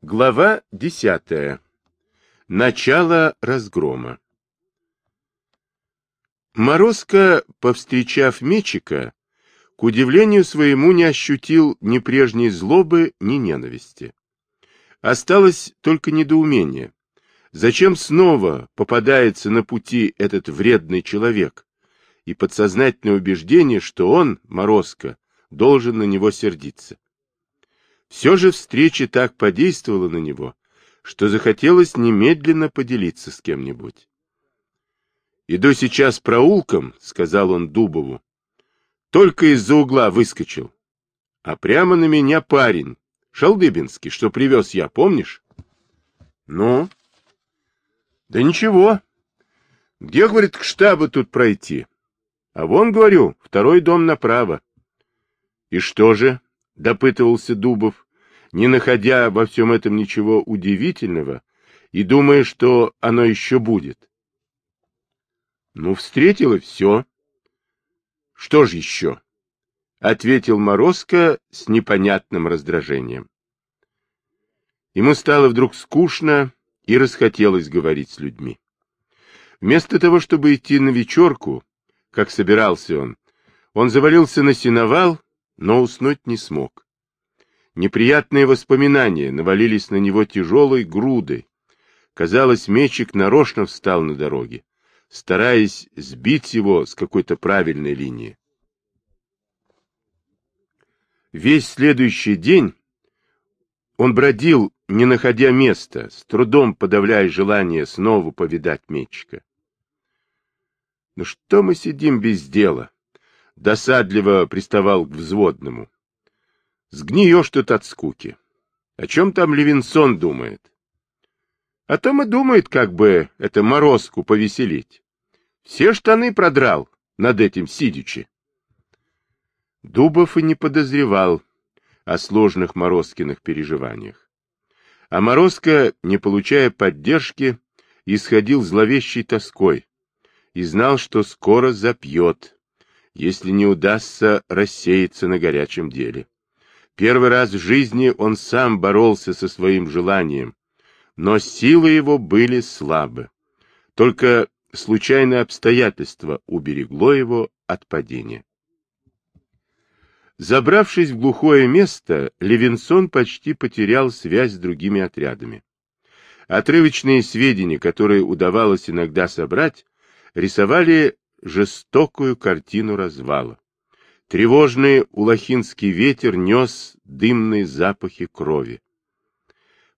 Глава десятая. Начало разгрома. Морозко, повстречав Мечика, к удивлению своему не ощутил ни прежней злобы, ни ненависти. Осталось только недоумение. Зачем снова попадается на пути этот вредный человек? И подсознательное убеждение, что он, Морозко, должен на него сердиться. Все же встреча так подействовала на него, что захотелось немедленно поделиться с кем-нибудь. «Иду сейчас проулком», — сказал он Дубову. «Только из-за угла выскочил. А прямо на меня парень, Шалдыбинский, что привез я, помнишь?» «Ну?» «Да ничего. Где, говорит, к штабу тут пройти?» «А вон, говорю, второй дом направо». «И что же?» — допытывался Дубов, не находя во всем этом ничего удивительного и думая, что оно еще будет. Ну, встретил все. Что же еще? — ответил Морозко с непонятным раздражением. Ему стало вдруг скучно и расхотелось говорить с людьми. Вместо того, чтобы идти на вечерку, как собирался он, он завалился на сеновал но уснуть не смог. Неприятные воспоминания навалились на него тяжелой грудой. Казалось, мечик нарочно встал на дороге, стараясь сбить его с какой-то правильной линии. Весь следующий день он бродил, не находя места, с трудом подавляя желание снова повидать мечика. Ну что мы сидим без дела? Досадливо приставал к взводному. Сгниешь тут от скуки. О чем там Левинсон думает? О том и думает, как бы это морозку повеселить. Все штаны продрал над этим сидячи. Дубов и не подозревал о сложных Морозкиных переживаниях. А Морозко, не получая поддержки, исходил зловещей тоской и знал, что скоро запьет, если не удастся рассеяться на горячем деле. Первый раз в жизни он сам боролся со своим желанием, но силы его были слабы. Только случайное обстоятельство уберегло его от падения. Забравшись в глухое место, Левинсон почти потерял связь с другими отрядами. Отрывочные сведения, которые удавалось иногда собрать, рисовали жестокую картину развала. Тревожный улахинский ветер нес дымные запахи крови.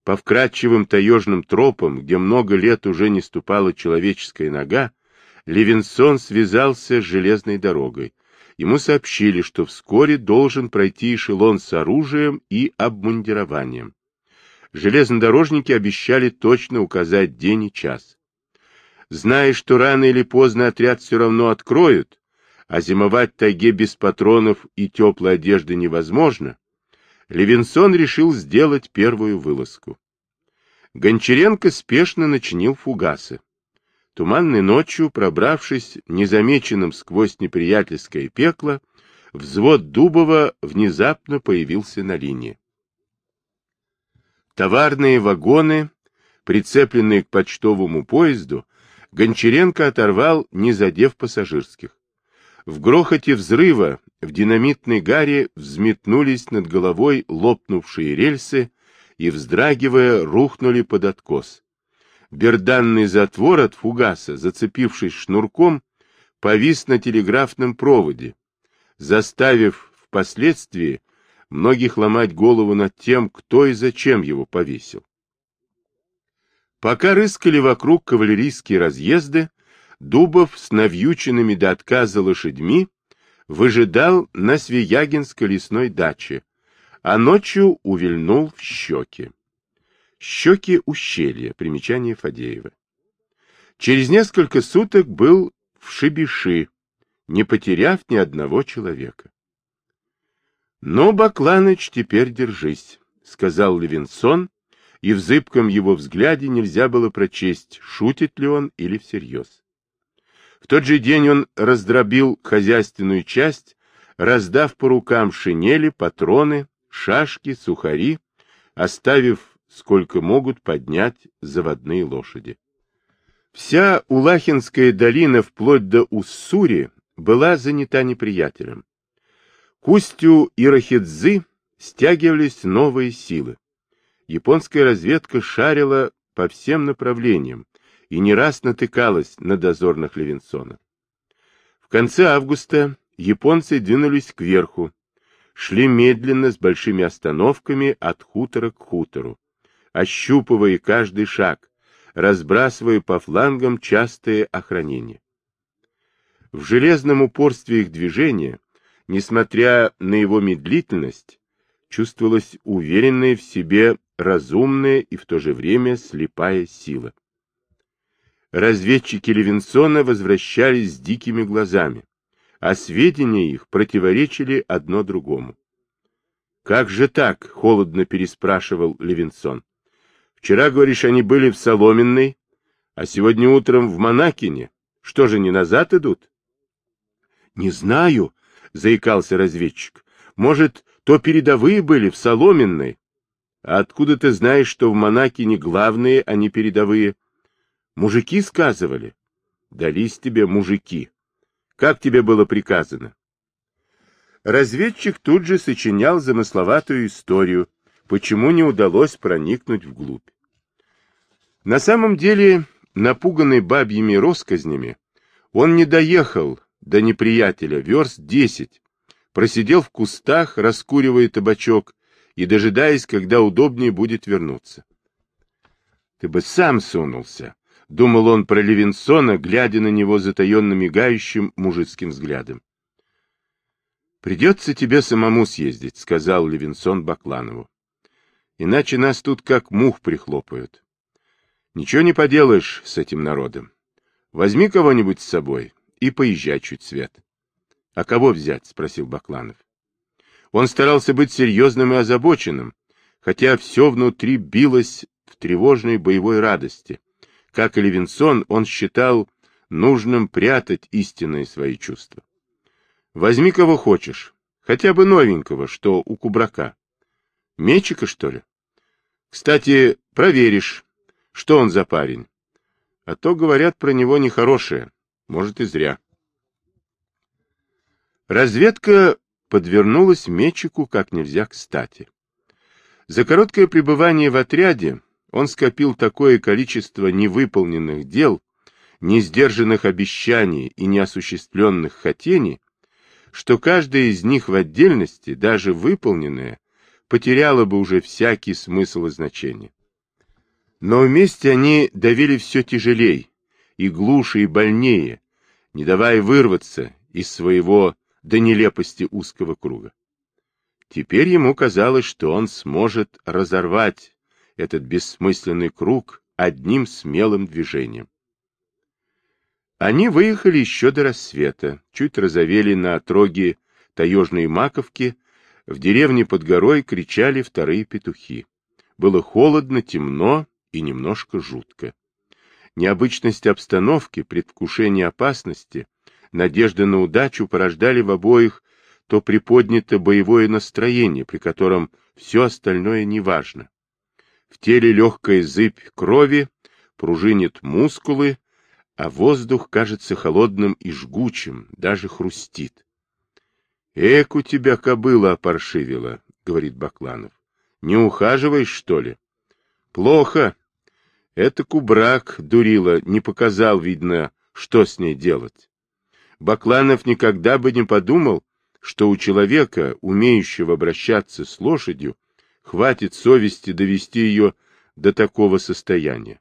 По вкрадчивым таежным тропам, где много лет уже не ступала человеческая нога, Левинсон связался с железной дорогой. Ему сообщили, что вскоре должен пройти эшелон с оружием и обмундированием. Железнодорожники обещали точно указать день и час зная, что рано или поздно отряд все равно откроют, а зимовать в тайге без патронов и теплой одежды невозможно, Левинсон решил сделать первую вылазку. Гончаренко спешно начинил фугасы. Туманной ночью, пробравшись незамеченным сквозь неприятельское пекло, взвод Дубова внезапно появился на линии. Товарные вагоны, прицепленные к почтовому поезду, Гончаренко оторвал, не задев пассажирских. В грохоте взрыва в динамитной гаре взметнулись над головой лопнувшие рельсы и, вздрагивая, рухнули под откос. Берданный затвор от фугаса, зацепившись шнурком, повис на телеграфном проводе, заставив впоследствии многих ломать голову над тем, кто и зачем его повесил. Пока рыскали вокруг кавалерийские разъезды, Дубов с навьюченными до отказа лошадьми выжидал на Свиягинской лесной даче, а ночью увильнул в щеки. Щеки ущелья, примечание Фадеева. Через несколько суток был в Шибиши, не потеряв ни одного человека. — Ну, Бакланыч, теперь держись, — сказал Левинсон, и в зыбком его взгляде нельзя было прочесть, шутит ли он или всерьез. В тот же день он раздробил хозяйственную часть, раздав по рукам шинели, патроны, шашки, сухари, оставив сколько могут поднять заводные лошади. Вся Улахинская долина вплоть до Уссури была занята неприятелем. К устью Ирахидзы стягивались новые силы. Японская разведка шарила по всем направлениям и не раз натыкалась на дозорных Левинсона. В конце августа японцы двинулись кверху, шли медленно с большими остановками от хутора к хутору, ощупывая каждый шаг, разбрасывая по флангам частые охранения. В железном упорстве их движения, несмотря на его медлительность, чувствовалась уверенная в себе разумная и в то же время слепая сила. Разведчики Левинсона возвращались с дикими глазами, а сведения их противоречили одно другому. «Как же так?» — холодно переспрашивал Левинсон. «Вчера, говоришь, они были в Соломенной, а сегодня утром в Монакине. Что же, не назад идут?» «Не знаю», — заикался разведчик. «Может, то передовые были в Соломенной?» «А откуда ты знаешь, что в Монакине главные, а не передовые?» «Мужики сказывали». «Дались тебе мужики. Как тебе было приказано?» Разведчик тут же сочинял замысловатую историю, почему не удалось проникнуть вглубь. На самом деле, напуганный бабьими росказнями, он не доехал до неприятеля верст десять, просидел в кустах, раскуривая табачок и дожидаясь, когда удобнее будет вернуться. Ты бы сам сунулся, — думал он про Левинсона, глядя на него затаенно мигающим мужицким взглядом. «Придется тебе самому съездить», — сказал Левинсон Бакланову. «Иначе нас тут как мух прихлопают. Ничего не поделаешь с этим народом. Возьми кого-нибудь с собой и поезжай чуть свет». «А кого взять?» — спросил Бакланов. Он старался быть серьезным и озабоченным, хотя все внутри билось в тревожной боевой радости. Как и Левинсон, он считал нужным прятать истинные свои чувства. Возьми кого хочешь, хотя бы новенького, что у кубрака. Мечика, что ли? Кстати, проверишь, что он за парень. А то, говорят, про него нехорошее. Может, и зря. Разведка подвернулась Мечику как нельзя кстати. За короткое пребывание в отряде он скопил такое количество невыполненных дел, несдержанных обещаний и неосуществленных хотений, что каждая из них в отдельности, даже выполненная, потеряла бы уже всякий смысл и значение. Но вместе они давили все тяжелей, и глуше, и больнее, не давая вырваться из своего до нелепости узкого круга. Теперь ему казалось, что он сможет разорвать этот бессмысленный круг одним смелым движением. Они выехали еще до рассвета, чуть разовели на отроге таежной маковки, в деревне под горой кричали вторые петухи. Было холодно, темно и немножко жутко. Необычность обстановки, предвкушение опасности, надежда на удачу порождали в обоих то приподнято боевое настроение, при котором все остальное неважно. В теле легкая зыбь крови, пружинят мускулы, а воздух кажется холодным и жгучим, даже хрустит. — Эк, у тебя кобыла опоршивила, — говорит Бакланов. — Не ухаживаешь, что ли? — Плохо. Это кубрак, дурила, не показал, видно, что с ней делать. Бакланов никогда бы не подумал, что у человека, умеющего обращаться с лошадью, хватит совести довести ее до такого состояния.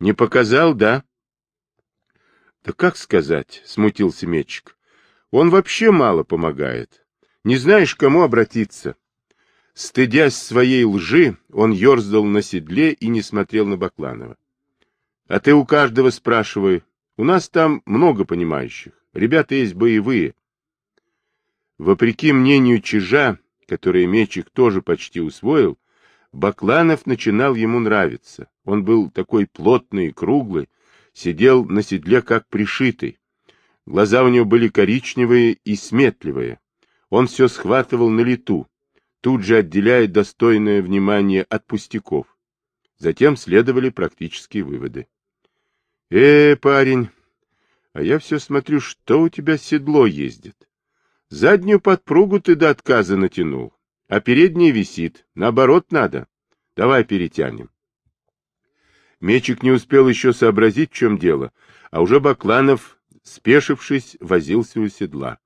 Не показал, да? Да как сказать, смутился Мечик. Он вообще мало помогает. Не знаешь, к кому обратиться. Стыдясь своей лжи, он ерзал на седле и не смотрел на Бакланова. А ты у каждого спрашивай. У нас там много понимающих. Ребята есть боевые. Вопреки мнению Чижа, которое Мечик тоже почти усвоил, Бакланов начинал ему нравиться. Он был такой плотный и круглый, сидел на седле как пришитый. Глаза у него были коричневые и сметливые. Он все схватывал на лету, тут же отделяя достойное внимание от пустяков. Затем следовали практические выводы. Э, парень, а я все смотрю, что у тебя седло ездит. Заднюю подпругу ты до отказа натянул, а передняя висит. Наоборот надо. Давай перетянем. Мечик не успел еще сообразить, в чем дело, а уже Бакланов, спешившись, возился у седла.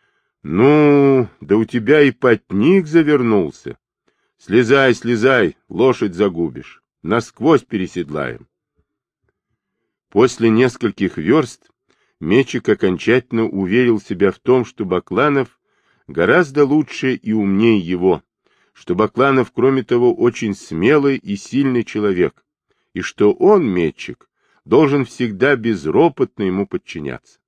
— Ну, да у тебя и потник завернулся. Слезай, слезай, лошадь загубишь. Насквозь переседлаем. После нескольких верст Мечик окончательно уверил себя в том, что Бакланов гораздо лучше и умнее его, что Бакланов, кроме того, очень смелый и сильный человек, и что он, Мечик, должен всегда безропотно ему подчиняться.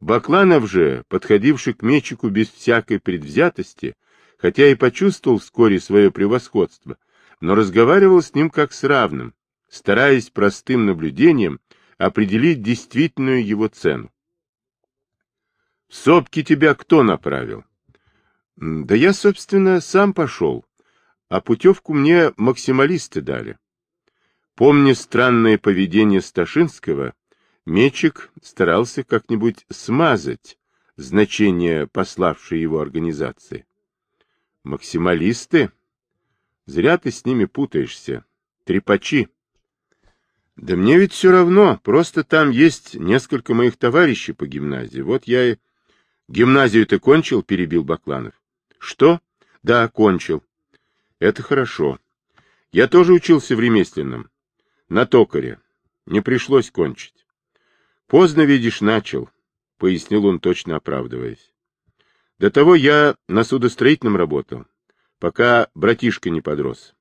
Бакланов же, подходивший к Мечику без всякой предвзятости, хотя и почувствовал вскоре свое превосходство, но разговаривал с ним как с равным, стараясь простым наблюдением определить действительную его цену. В сопки тебя кто направил? Да я, собственно, сам пошел, а путевку мне максималисты дали. Помня странное поведение Сташинского, Мечик старался как-нибудь смазать значение пославшей его организации. Максималисты? Зря ты с ними путаешься. Трепачи. Да мне ведь все равно, просто там есть несколько моих товарищей по гимназии. Вот я и... Гимназию ты кончил? Перебил Бакланов. Что? Да, кончил. Это хорошо. Я тоже учился в ремесленном. На токаре. Не пришлось кончить. Поздно, видишь, начал, пояснил он, точно оправдываясь. До того я на судостроительном работал, пока братишка не подрос.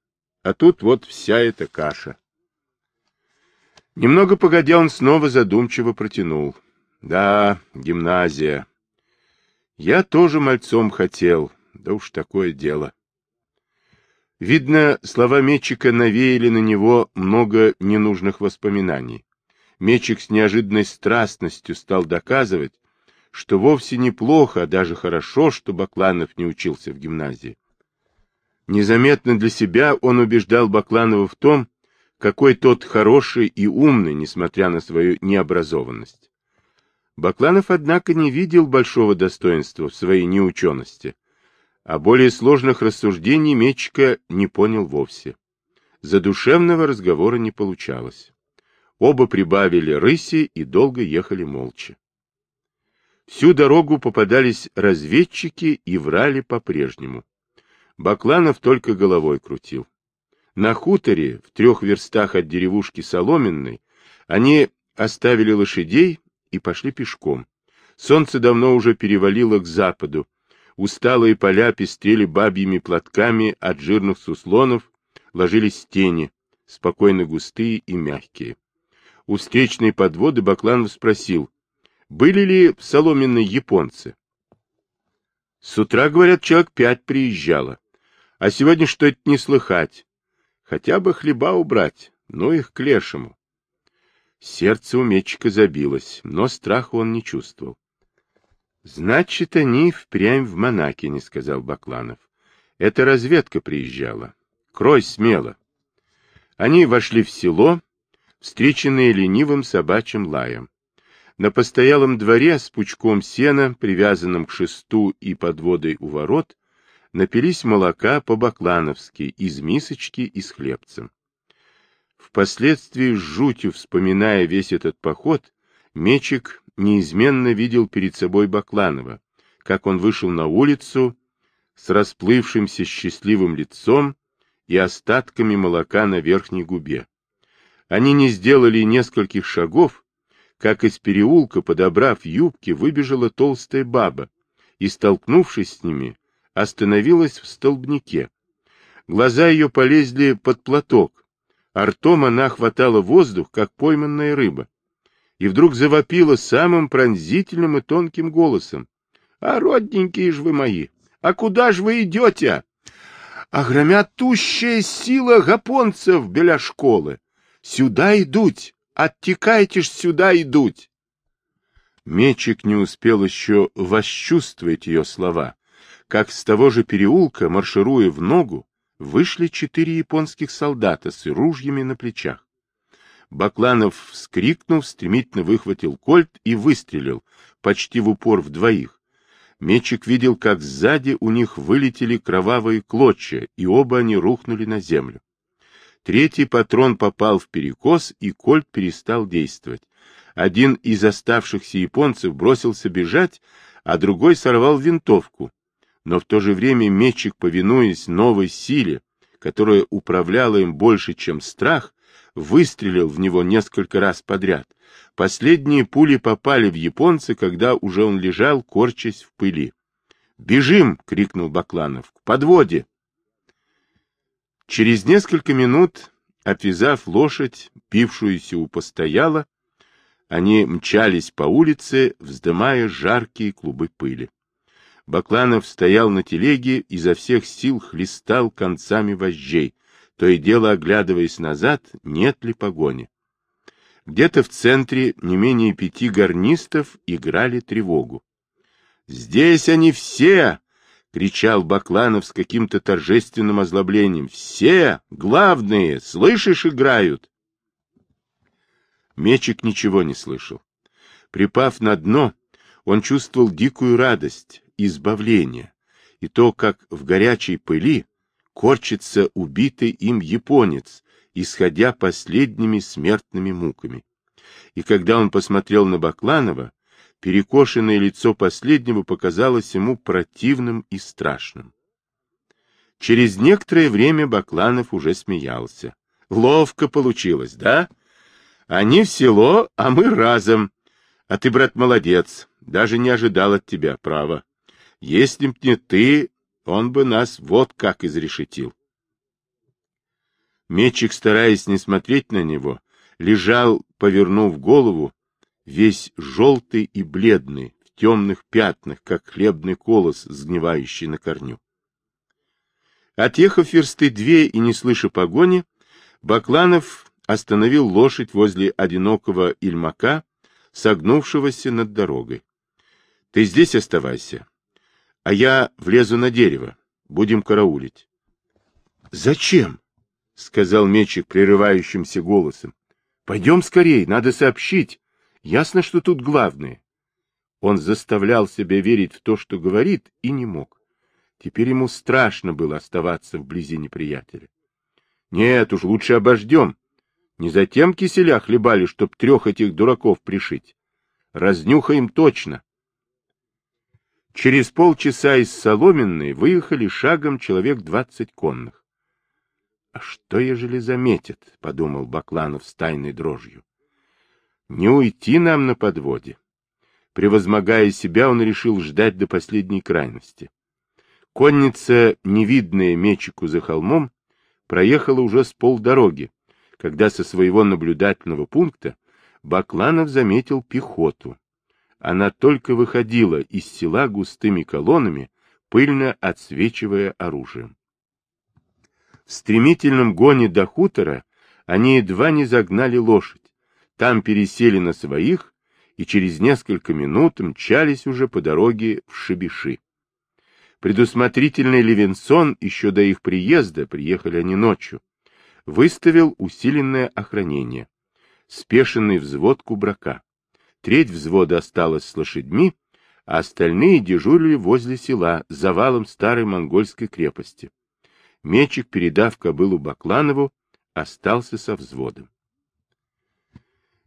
А тут вот вся эта каша. Немного погодя, он снова задумчиво протянул. Да, гимназия. Я тоже мальцом хотел, да уж такое дело. Видно, слова Мечика навеяли на него много ненужных воспоминаний. Мечик с неожиданной страстностью стал доказывать, что вовсе неплохо, а даже хорошо, что Бакланов не учился в гимназии. Незаметно для себя он убеждал Бакланова в том, какой тот хороший и умный, несмотря на свою необразованность. Бакланов, однако, не видел большого достоинства в своей неучености, а более сложных рассуждений Мечика не понял вовсе. Задушевного разговора не получалось. Оба прибавили рыси и долго ехали молча. Всю дорогу попадались разведчики и врали по-прежнему. Бакланов только головой крутил. На хуторе, в трех верстах от деревушки Соломенной, они оставили лошадей и пошли пешком. Солнце давно уже перевалило к западу. Усталые поля пестрели бабьими платками от жирных суслонов, ложились тени, спокойно густые и мягкие. У встречной подводы Бакланов спросил, были ли в Соломенной японцы? С утра, говорят, человек пять приезжало, а сегодня что-то не слыхать. Хотя бы хлеба убрать, но их к лешему. Сердце у мечика забилось, но страха он не чувствовал. — Значит, они впрямь в Монакине, — сказал Бакланов. — Это разведка приезжала. Крой смело. Они вошли в село, встреченные ленивым собачьим лаем. На постоялом дворе с пучком сена, привязанным к шесту и подводой у ворот, напились молока по-баклановски из мисочки и с хлебцем. Впоследствии с жутью вспоминая весь этот поход, Мечик неизменно видел перед собой Бакланова, как он вышел на улицу с расплывшимся счастливым лицом и остатками молока на верхней губе. Они не сделали нескольких шагов, как из переулка, подобрав юбки, выбежала толстая баба и, столкнувшись с ними, остановилась в столбнике. Глаза ее полезли под платок, а ртом она хватала воздух, как пойманная рыба. И вдруг завопила самым пронзительным и тонким голосом. — А, родненькие ж вы мои, а куда ж вы идете? — А громят тущая сила гапонцев беля школы. Сюда идут, оттекайте ж сюда идут. Мечик не успел еще восчувствовать ее слова, как с того же переулка, маршируя в ногу, вышли четыре японских солдата с ружьями на плечах. Бакланов, вскрикнув, стремительно выхватил кольт и выстрелил, почти в упор в двоих. Метчик видел, как сзади у них вылетели кровавые клочья, и оба они рухнули на землю. Третий патрон попал в перекос, и кольт перестал действовать. Один из оставшихся японцев бросился бежать, а другой сорвал винтовку. Но в то же время метчик, повинуясь новой силе, которая управляла им больше, чем страх, выстрелил в него несколько раз подряд. Последние пули попали в японца, когда уже он лежал, корчась в пыли. «Бежим!» — крикнул Бакланов. «К подводе!» Через несколько минут, отвязав лошадь, пившуюся у постояла, они мчались по улице, вздымая жаркие клубы пыли. Бакланов стоял на телеге, изо всех сил хлестал концами вожжей, то и дело оглядываясь назад, нет ли погони. Где-то в центре не менее пяти гарнистов играли тревогу. «Здесь они все!» — кричал Бакланов с каким-то торжественным озлоблением. «Все! Главные! Слышишь, играют!» Мечик ничего не слышал. Припав на дно, он чувствовал дикую радость, избавление, и то, как в горячей пыли корчится убитый им японец, исходя последними смертными муками. И когда он посмотрел на Бакланова, перекошенное лицо последнего показалось ему противным и страшным. Через некоторое время Бакланов уже смеялся. Ловко получилось, да? Они в село, а мы разом. А ты, брат, молодец. Даже не ожидал от тебя, право. Если б не ты, он бы нас вот как изрешетил. Метчик, стараясь не смотреть на него, лежал, повернув голову, весь желтый и бледный, в темных пятнах, как хлебный колос, сгнивающий на корню. Отъехав версты две и не слыша погони, Бакланов остановил лошадь возле одинокого ильмака, согнувшегося над дорогой. — Ты здесь оставайся, а я влезу на дерево. Будем караулить. — Зачем? — сказал Мечик прерывающимся голосом. — Пойдем скорей, надо сообщить. Ясно, что тут главное. Он заставлял себя верить в то, что говорит, и не мог. Теперь ему страшно было оставаться вблизи неприятеля. Нет уж, лучше обождем. Не затем киселя хлебали, чтоб трех этих дураков пришить. Разнюхаем точно. Через полчаса из Соломенной выехали шагом человек двадцать конных. — А что, ежели заметят? — подумал Бакланов с тайной дрожью. — Не уйти нам на подводе. Превозмогая себя, он решил ждать до последней крайности. Конница, невидная мечику за холмом, проехала уже с полдороги, когда со своего наблюдательного пункта Бакланов заметил пехоту. Она только выходила из села густыми колоннами, пыльно отсвечивая оружием. В стремительном гоне до хутора они едва не загнали лошадь. Там пересели на своих и через несколько минут мчались уже по дороге в Шебеши. Предусмотрительный Левинсон еще до их приезда, приехали они ночью, выставил усиленное охранение. Спешенный взвод кубрака. Треть взвода осталась с лошадьми, а остальные дежурили возле села, за валом старой монгольской крепости. Мечик, передав кобылу Бакланову, остался со взводом.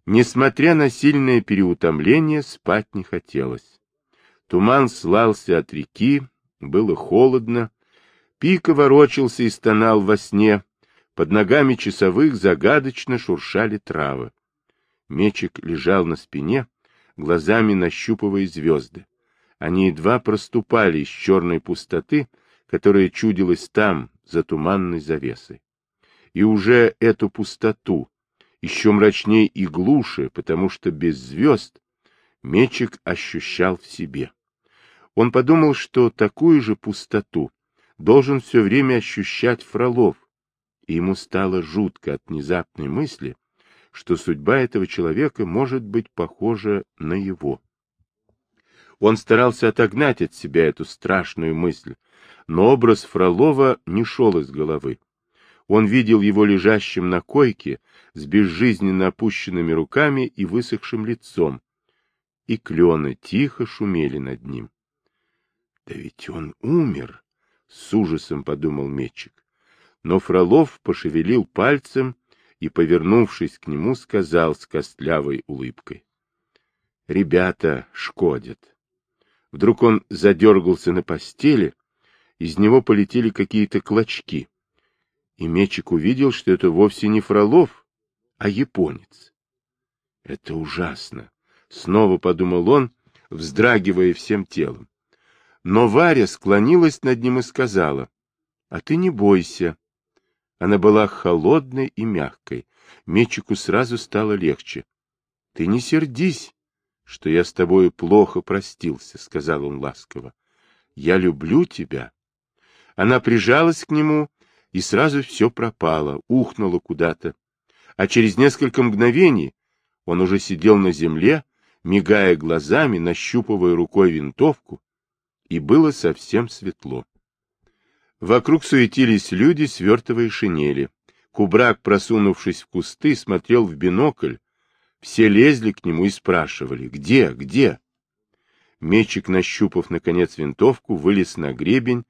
Несмотря на сильное переутомление, спать не хотелось. Туман слался от реки, было холодно, Пика ворочался и стонал во сне, под ногами часовых загадочно шуршали травы. Мечик лежал на спине, глазами нащупывая звезды. Они едва проступали из черной пустоты, которая чудилась там, за туманной завесой. И уже эту пустоту, еще мрачней и глуше, потому что без звезд, Мечик ощущал в себе. Он подумал, что такую же пустоту должен все время ощущать Фролов, и ему стало жутко от внезапной мысли, что судьба этого человека может быть похожа на его. Он старался отогнать от себя эту страшную мысль, но образ Фролова не шел из головы. Он видел его лежащим на койке с безжизненно опущенными руками и высохшим лицом, и клены тихо шумели над ним. — Да ведь он умер! — с ужасом подумал Метчик. Но Фролов пошевелил пальцем и, повернувшись к нему, сказал с костлявой улыбкой. — Ребята шкодят. Вдруг он задергался на постели, из него полетели какие-то клочки. И Мечик увидел, что это вовсе не Фролов, а японец. Это ужасно, снова подумал он, вздрагивая всем телом. Но Варя склонилась над ним и сказала, — А ты не бойся. Она была холодной и мягкой. Мечику сразу стало легче. — Ты не сердись, что я с тобой плохо простился, — сказал он ласково. — Я люблю тебя. Она прижалась к нему, и сразу все пропало, ухнуло куда-то. А через несколько мгновений он уже сидел на земле, мигая глазами, нащупывая рукой винтовку, и было совсем светло. Вокруг суетились люди, свертывая шинели. Кубрак, просунувшись в кусты, смотрел в бинокль. Все лезли к нему и спрашивали, где, где? Мечик, нащупав, наконец, винтовку, вылез на гребень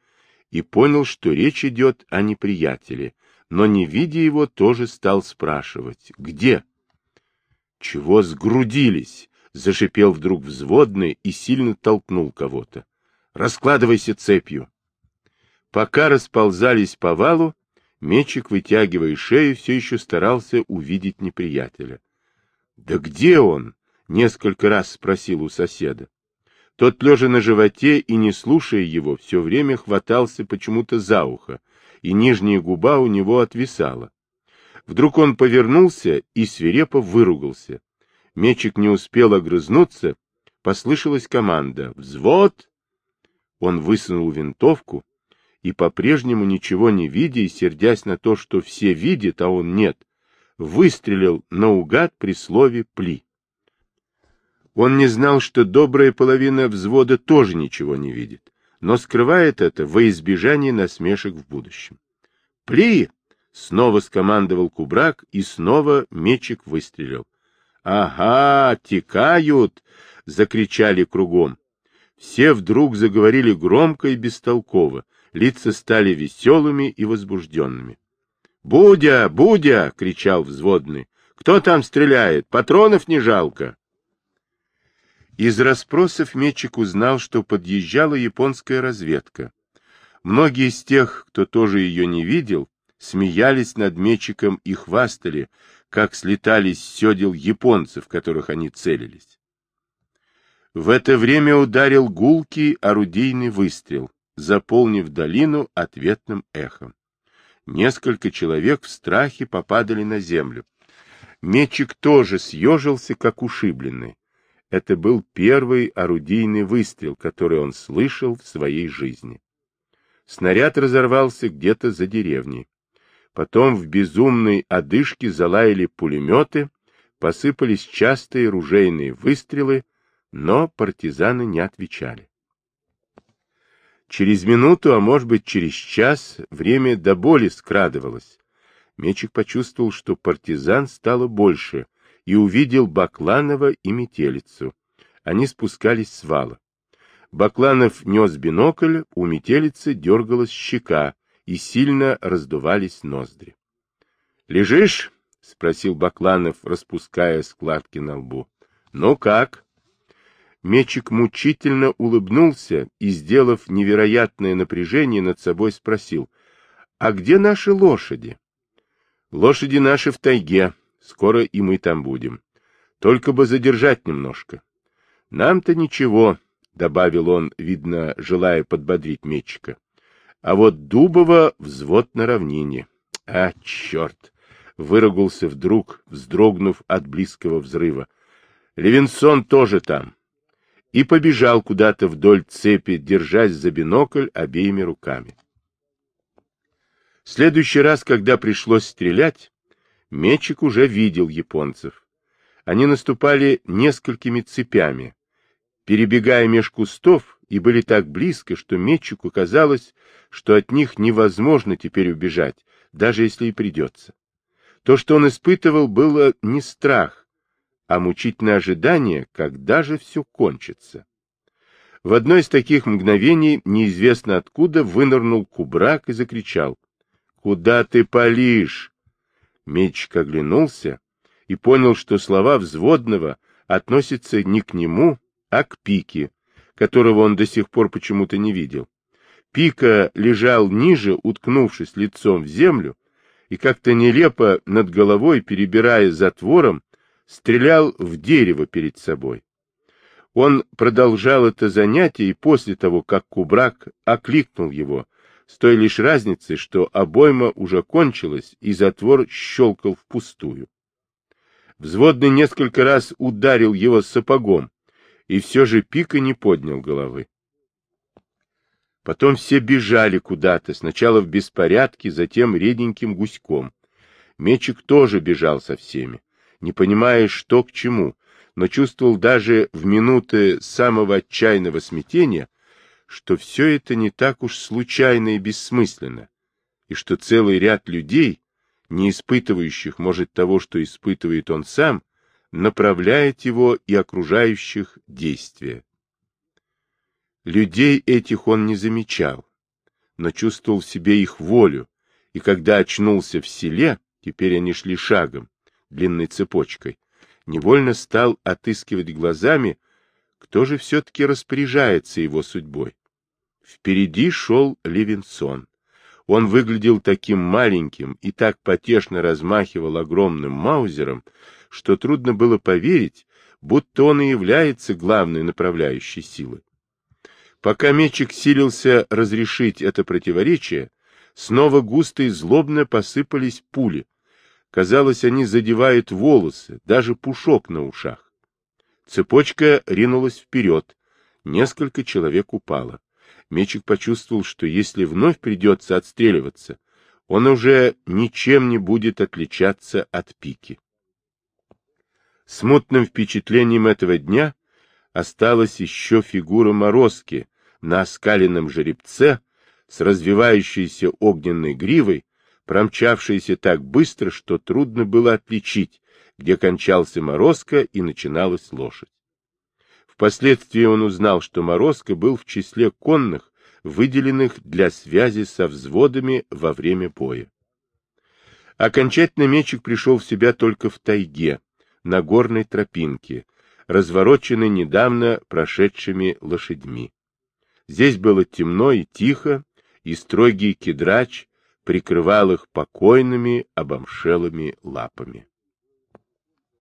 и понял, что речь идет о неприятеле, но, не видя его, тоже стал спрашивать, где? Чего сгрудились? Зашипел вдруг взводный и сильно толкнул кого-то. Раскладывайся цепью. Пока расползались по валу, Мечик, вытягивая шею, все еще старался увидеть неприятеля. — Да где он? — несколько раз спросил у соседа. Тот, лежа на животе и не слушая его, все время хватался почему-то за ухо, и нижняя губа у него отвисала. Вдруг он повернулся и свирепо выругался. Мечик не успел огрызнуться, послышалась команда «Взвод!». Он высунул винтовку и, по-прежнему ничего не видя и сердясь на то, что все видят, а он нет, выстрелил наугад при слове «пли». Он не знал, что добрая половина взвода тоже ничего не видит, но скрывает это во избежание насмешек в будущем. «Пли!» — снова скомандовал Кубрак, и снова мечик выстрелил. «Ага, текают!» — закричали кругом. Все вдруг заговорили громко и бестолково, лица стали веселыми и возбужденными. «Будя! Будя!» — кричал взводный. «Кто там стреляет? Патронов не жалко!» Из расспросов Мечик узнал, что подъезжала японская разведка. Многие из тех, кто тоже ее не видел, смеялись над Мечиком и хвастали, как слетались седел японцев, которых они целились. В это время ударил гулкий орудийный выстрел, заполнив долину ответным эхом. Несколько человек в страхе попадали на землю. Мечик тоже съежился, как ушибленный. Это был первый орудийный выстрел, который он слышал в своей жизни. Снаряд разорвался где-то за деревней. Потом в безумной одышке залаяли пулеметы, посыпались частые ружейные выстрелы, но партизаны не отвечали. Через минуту, а может быть через час, время до боли скрадывалось. Мечик почувствовал, что партизан стало больше, и увидел Бакланова и метелицу. Они спускались с вала. Бакланов нес бинокль, у метелицы дергалась щека, и сильно раздувались ноздри. — Лежишь? — спросил Бакланов, распуская складки на лбу. — Ну как? Мечик мучительно улыбнулся и, сделав невероятное напряжение над собой, спросил, — А где наши лошади? — Лошади наши в тайге, Скоро и мы там будем. Только бы задержать немножко. Нам-то ничего, — добавил он, видно, желая подбодрить Метчика. А вот Дубова взвод на равнине. А, черт! — выругался вдруг, вздрогнув от близкого взрыва. Левинсон тоже там. И побежал куда-то вдоль цепи, держась за бинокль обеими руками. В следующий раз, когда пришлось стрелять, Мечик уже видел японцев. Они наступали несколькими цепями, перебегая меж кустов, и были так близко, что Метчику казалось, что от них невозможно теперь убежать, даже если и придется. То, что он испытывал, было не страх, а мучительное ожидание, когда же все кончится. В одно из таких мгновений, неизвестно откуда, вынырнул кубрак и закричал. — Куда ты палишь? Мечик оглянулся и понял, что слова взводного относятся не к нему, а к Пике, которого он до сих пор почему-то не видел. Пика лежал ниже, уткнувшись лицом в землю, и как-то нелепо над головой, перебирая затвором, стрелял в дерево перед собой. Он продолжал это занятие и после того, как Кубрак окликнул его, с той лишь разницей, что обойма уже кончилась и затвор щелкал впустую. Взводный несколько раз ударил его сапогом, и все же Пика не поднял головы. Потом все бежали куда-то, сначала в беспорядке, затем реденьким гуськом. Мечик тоже бежал со всеми, не понимая, что к чему, но чувствовал даже в минуты самого отчаянного смятения, что все это не так уж случайно и бессмысленно, и что целый ряд людей, не испытывающих, может, того, что испытывает он сам, направляет его и окружающих действия. Людей этих он не замечал, но чувствовал в себе их волю, и когда очнулся в селе, теперь они шли шагом, длинной цепочкой, невольно стал отыскивать глазами, кто же все-таки распоряжается его судьбой. Впереди шел Левинсон. Он выглядел таким маленьким и так потешно размахивал огромным маузером, что трудно было поверить, будто он и является главной направляющей силой. Пока Мечик силился разрешить это противоречие, снова густо и злобно посыпались пули. Казалось, они задевают волосы, даже пушок на ушах. Цепочка ринулась вперед. Несколько человек упало. Мечик почувствовал, что если вновь придется отстреливаться, он уже ничем не будет отличаться от пики. Смутным впечатлением этого дня осталась еще фигура Морозки, на оскаленном жеребце с развивающейся огненной гривой, промчавшейся так быстро, что трудно было отличить, где кончался Морозко и начиналась лошадь. Впоследствии он узнал, что Морозко был в числе конных, выделенных для связи со взводами во время боя. Окончательно Мечик пришел в себя только в тайге, на горной тропинке, развороченной недавно прошедшими лошадьми. Здесь было темно и тихо, и строгий кедрач прикрывал их покойными обомшелыми лапами.